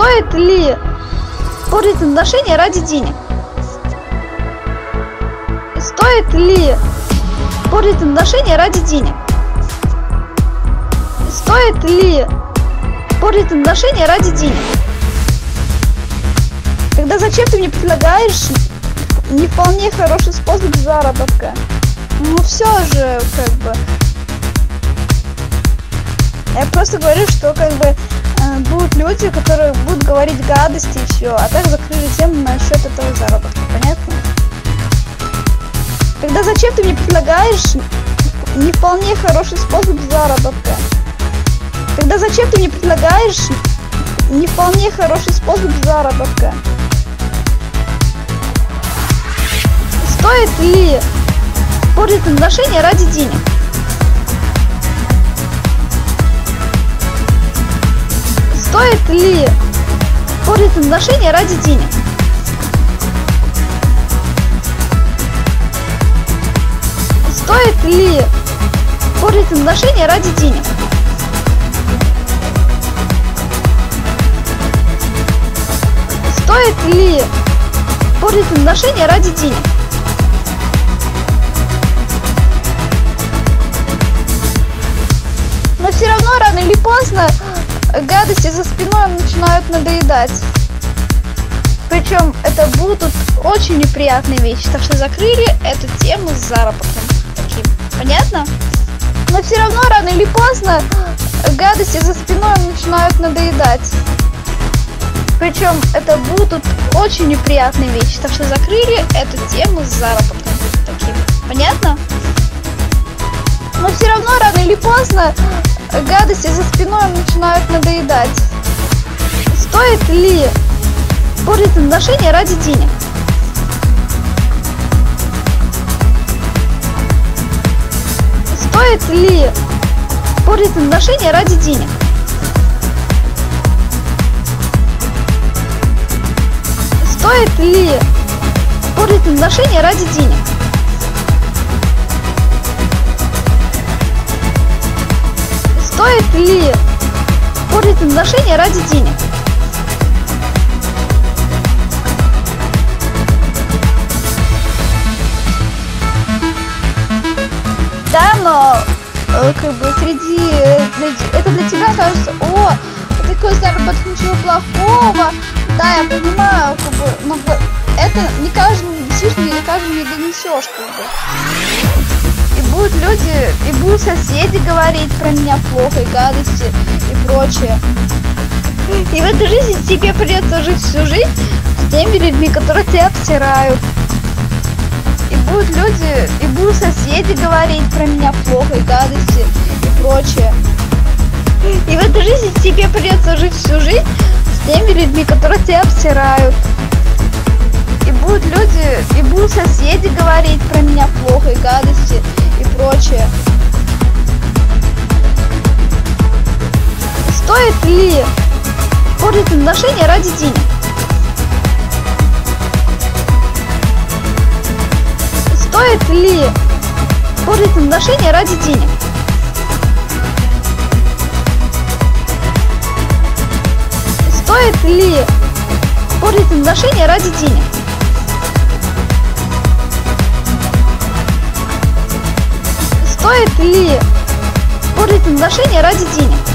Стоит ли портить отношения ради денег? Стоит ли портить отношения ради денег? Стоит ли портить отношения ради денег? Тогда зачем ты мне предлагаешь не вполне хороший способ заработка? Ну все же, как бы. Я просто говорю, что как бы будут люди, которые будут говорить гадости и все, а так закрыли тему насчет этого заработка, понятно? Тогда зачем ты мне предлагаешь не вполне хороший способ заработка? Тогда зачем ты мне предлагаешь не вполне хороший способ заработка? Стоит ли портить отношения ради денег? Стоит ли портить отношения ради денег? Стоит ли портить отношения ради денег? Стоит ли портить отношения ради денег? Но все равно рано или поздно гадости за спиной начинают надоедать. Причем это будут очень неприятные вещи. Так что закрыли эту тему с заработком. Таким. Понятно? Но все равно рано или поздно гадости за спиной начинают надоедать. Причем это будут очень неприятные вещи. Так что закрыли эту тему с заработком. Таким. Понятно? Но все равно рано или поздно гадости за спиной начинают надоедать. Стоит ли портить отношения ради денег? Стоит ли портить отношения ради денег? Стоит ли портить отношения ради денег? Отношения ради денег? Да, но э, как бы среди э, это для тебя кажется, о, такой заработок ничего плохого. Да, я понимаю, как бы, но это не каждому, действительно, не каждому не донесешь, как бы. Люди, и будут соседи говорить про меня плохо, и гадости, и прочее. И в этой жизни тебе придется жить всю жизнь с теми людьми, которые тебя обсирают. И будут люди, и будут соседи говорить про меня плохо, и гадости, и прочее. И в этой жизни тебе придется жить всю жизнь с теми людьми, которые тебя обсирают. И будут люди, и будут соседи говорить про меня плохо, и гадости, прочее. Стоит ли портить отношения ради денег? Стоит ли портить отношения ради денег? Стоит ли портить отношения ради денег? Отношения ради денег?